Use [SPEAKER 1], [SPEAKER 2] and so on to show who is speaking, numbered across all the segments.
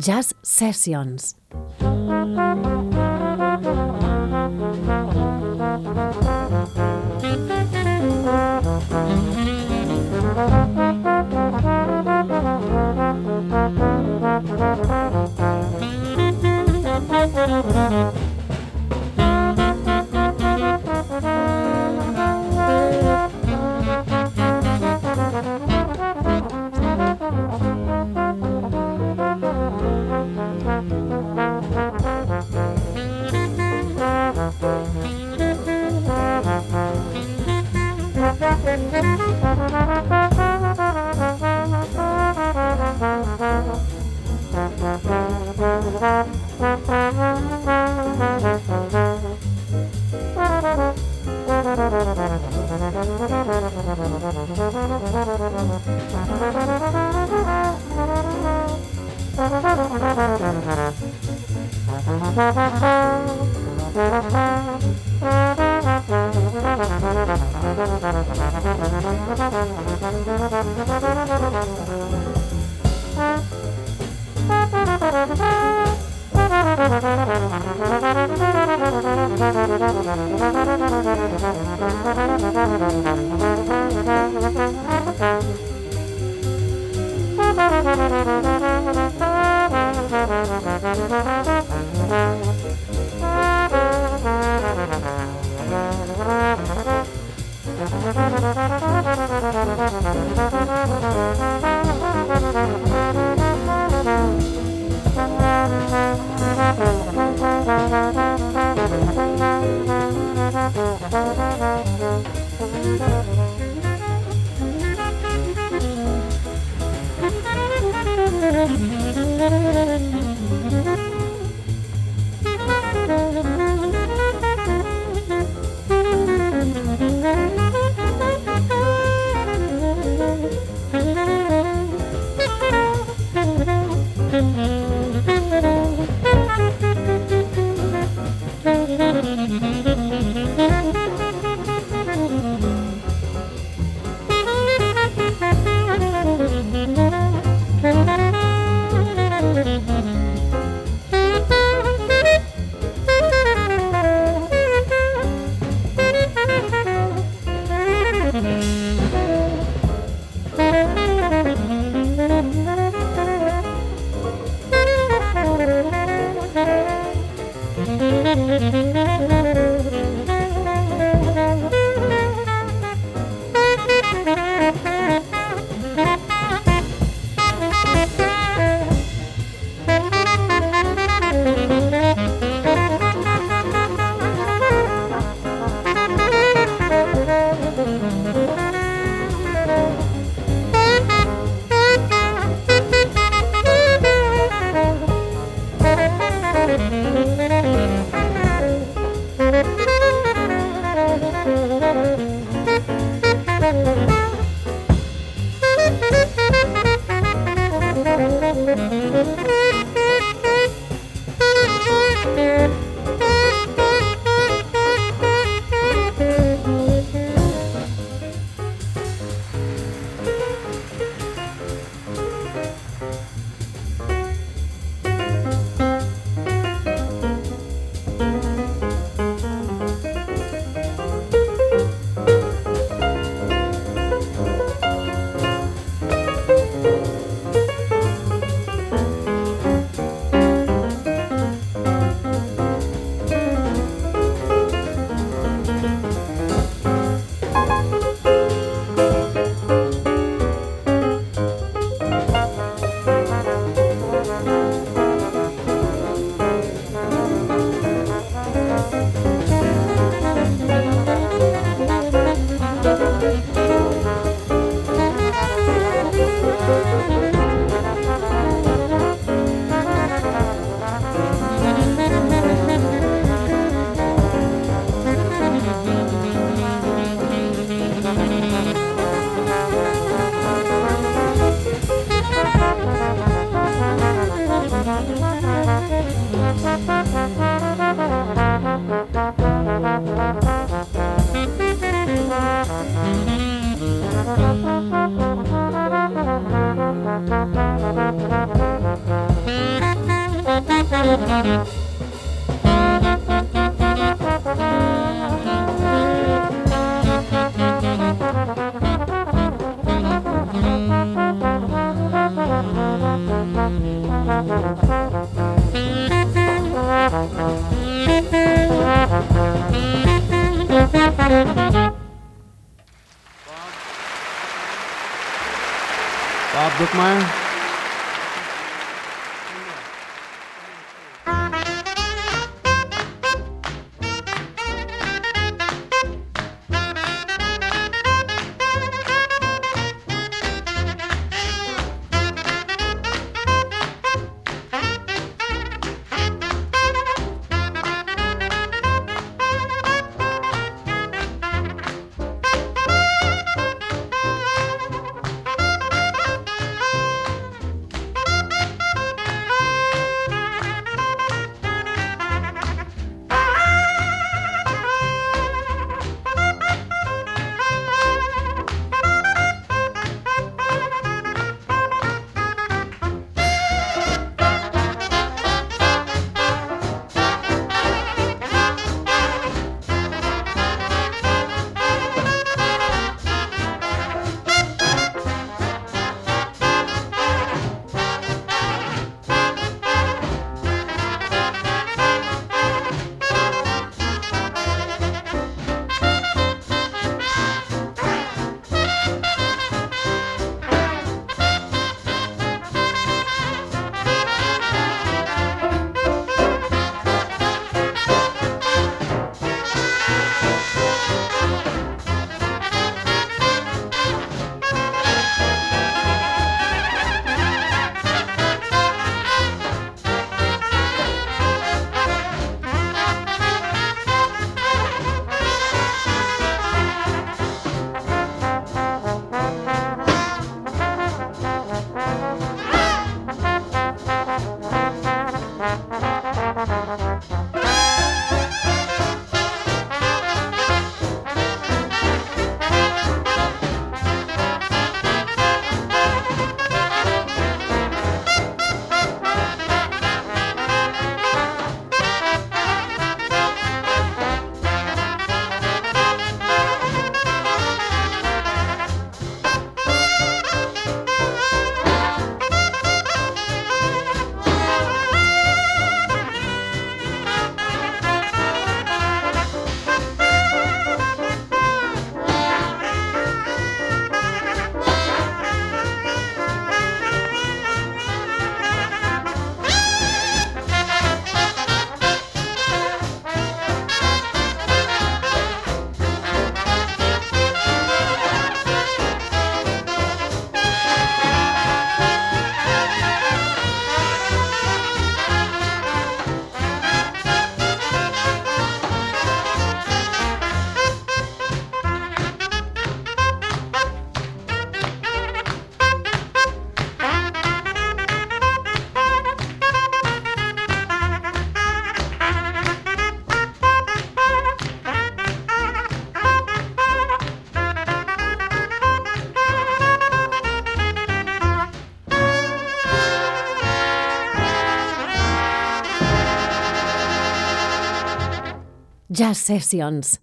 [SPEAKER 1] Jazz Sessions.
[SPEAKER 2] 妈呀 Jazz Sessions.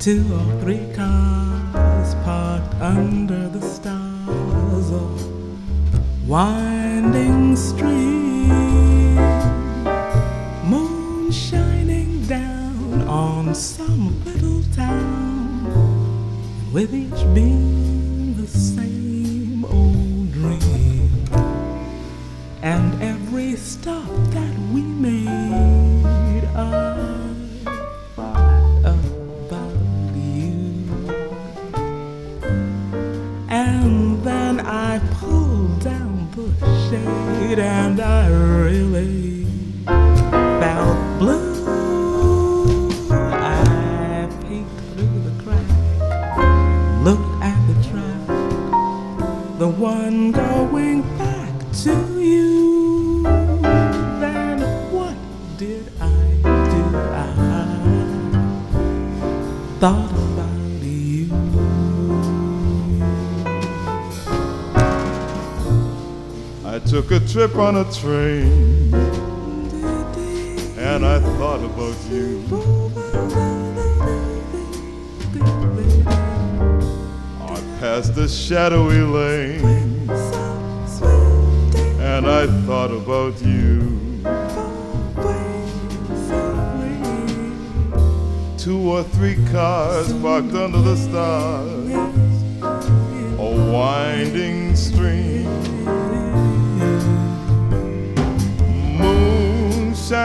[SPEAKER 2] two or three times. On
[SPEAKER 3] a train and I thought about you. I passed the shadowy lane and I thought about you. Two or three cars parked under the stars, a winding stream.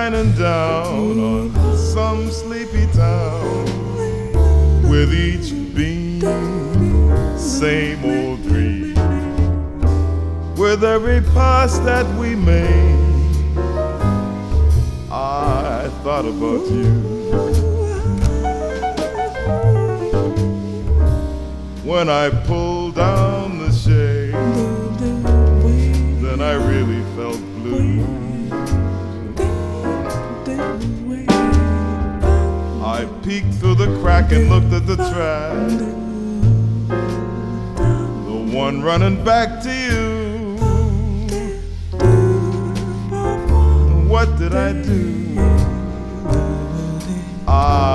[SPEAKER 3] shining down on some sleepy town with each beam, same old dream. With every pass that we made, I thought about you. When I pulled through the crack and looked at the track. The one running back to you. What did I do? I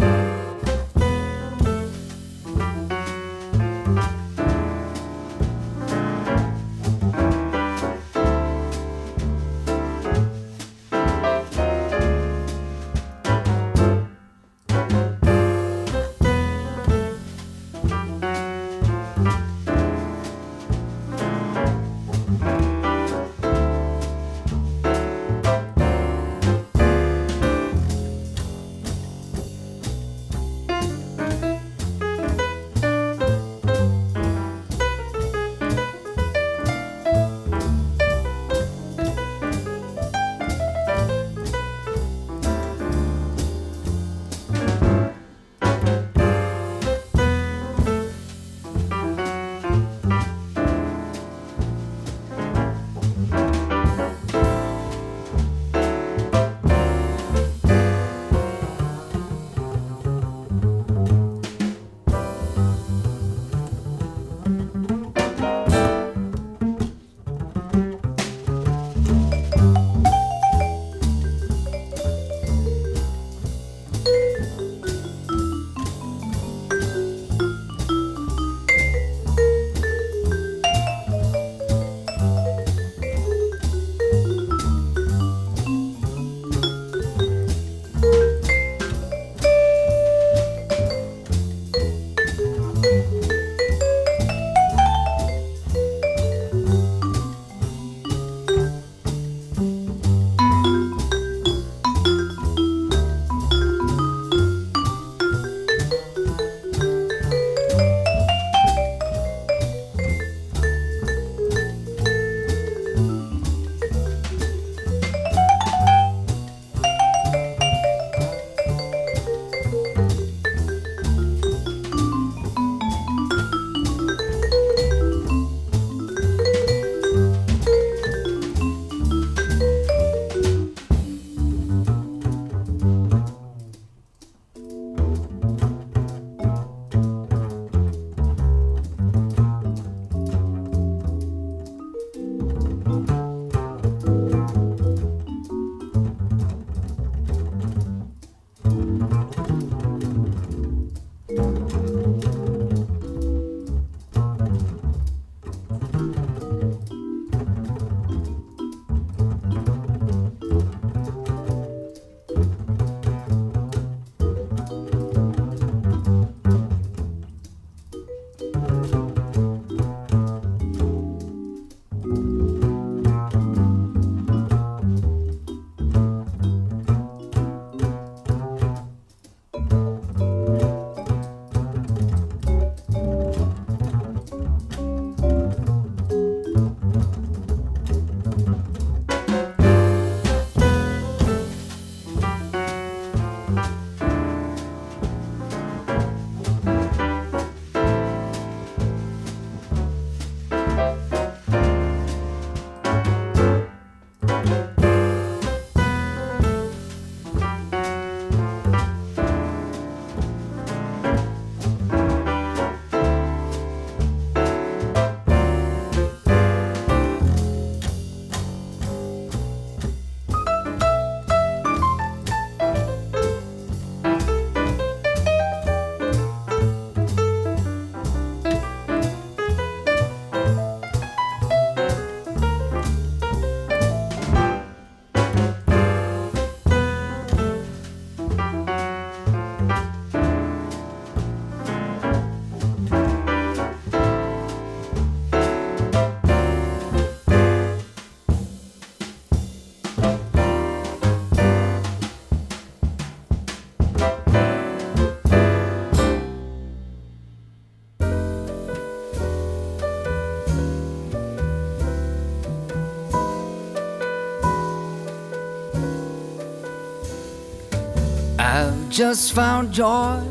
[SPEAKER 4] Just found joy.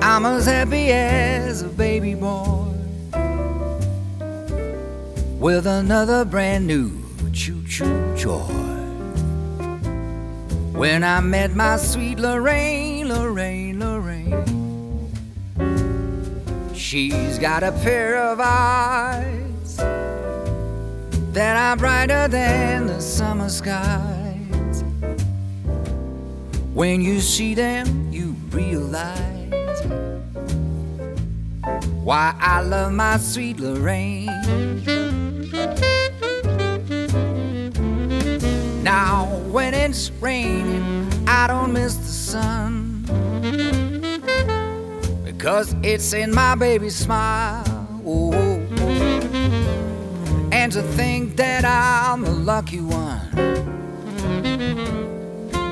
[SPEAKER 4] I'm as happy as a baby boy with another brand new choo choo joy. When I met my sweet Lorraine, Lorraine, Lorraine, she's got a pair of eyes that are brighter than the summer skies. When you see them, you realize why I love my sweet Lorraine. Now, when it's raining, I don't miss the sun because it's in my baby's smile. And to think that I'm the lucky one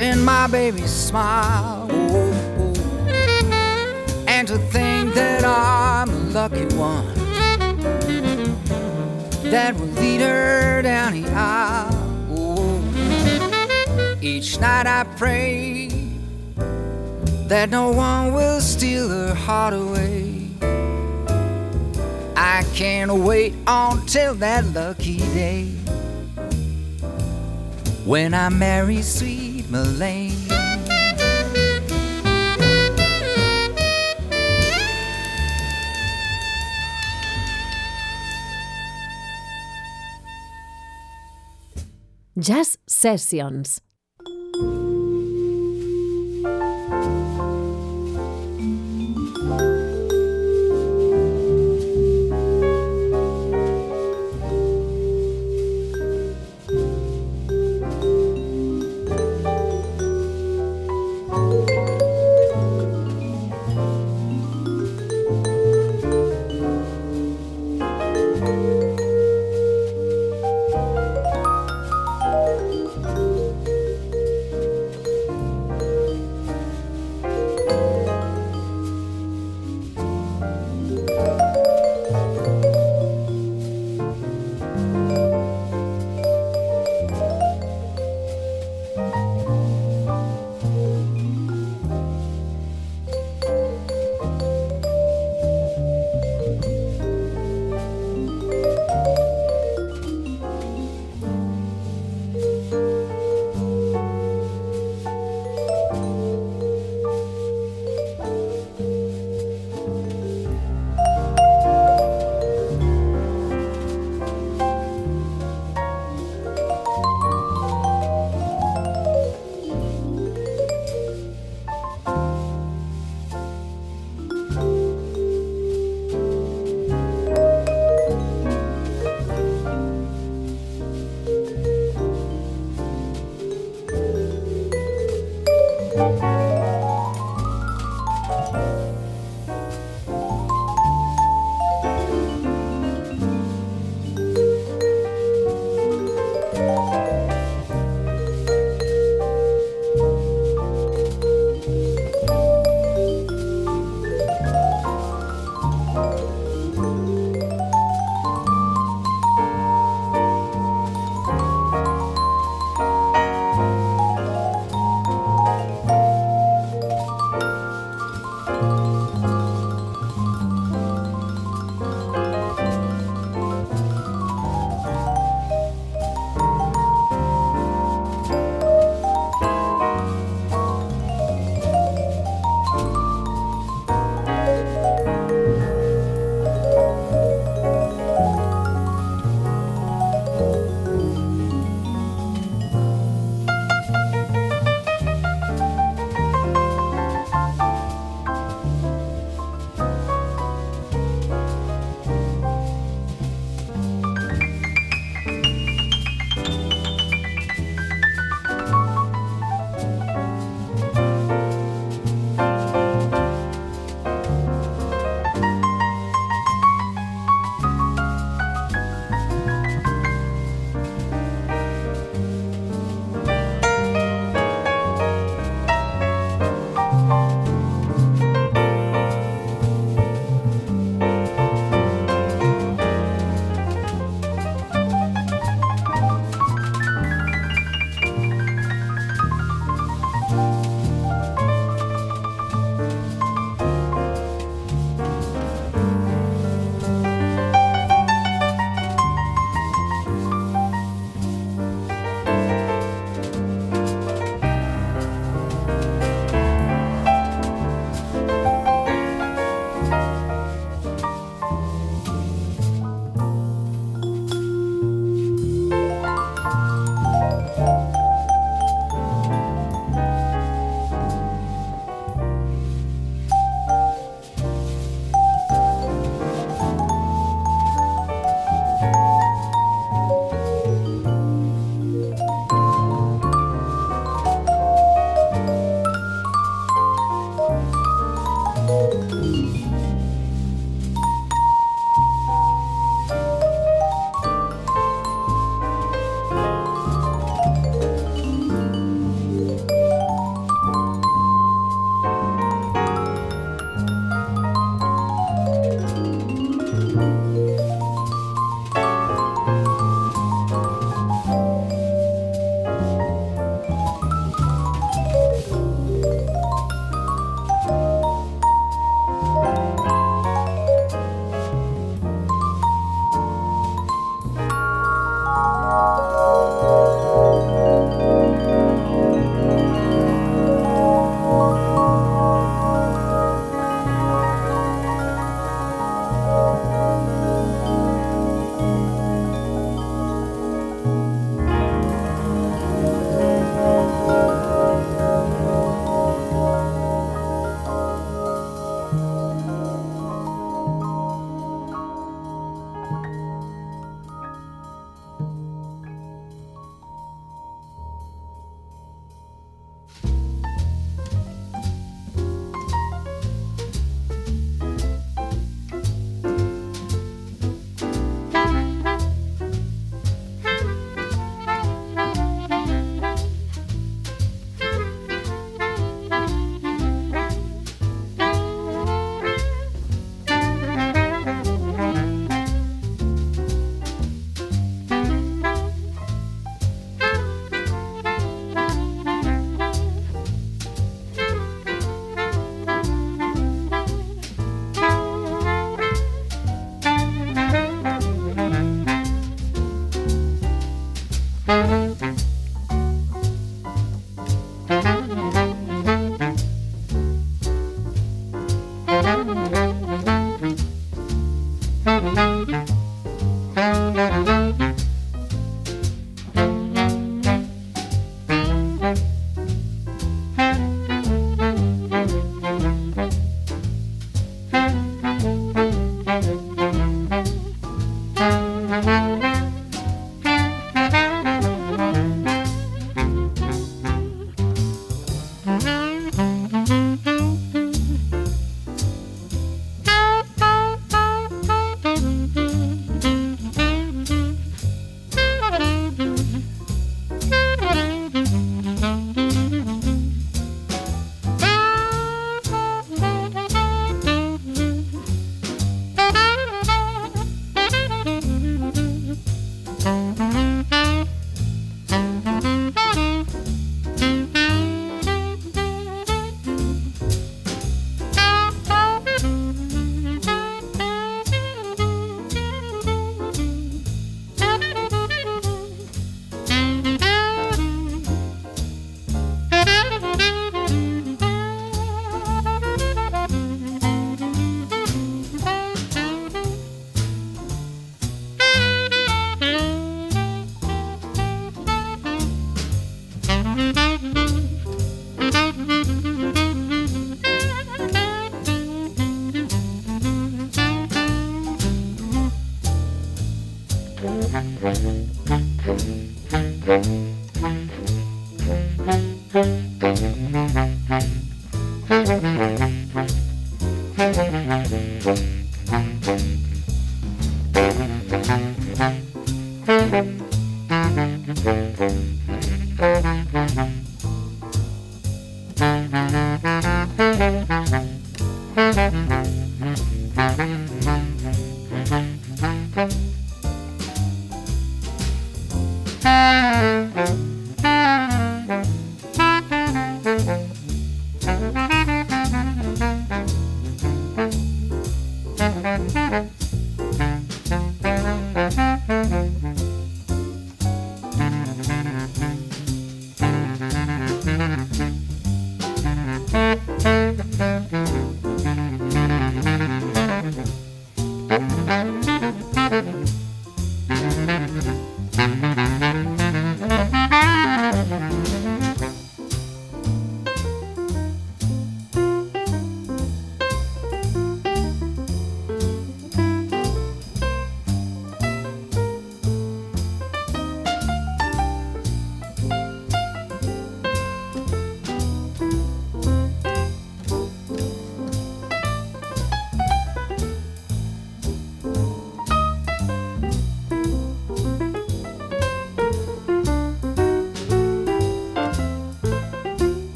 [SPEAKER 4] in my baby's smile. And to think that I'm the lucky one that will lead her down the aisle. Each night I pray that no one will steal her heart away. I can't wait until that lucky day when I marry sweet Lorraine.
[SPEAKER 1] Jazz Sessions.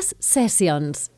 [SPEAKER 1] Jazz Sessions.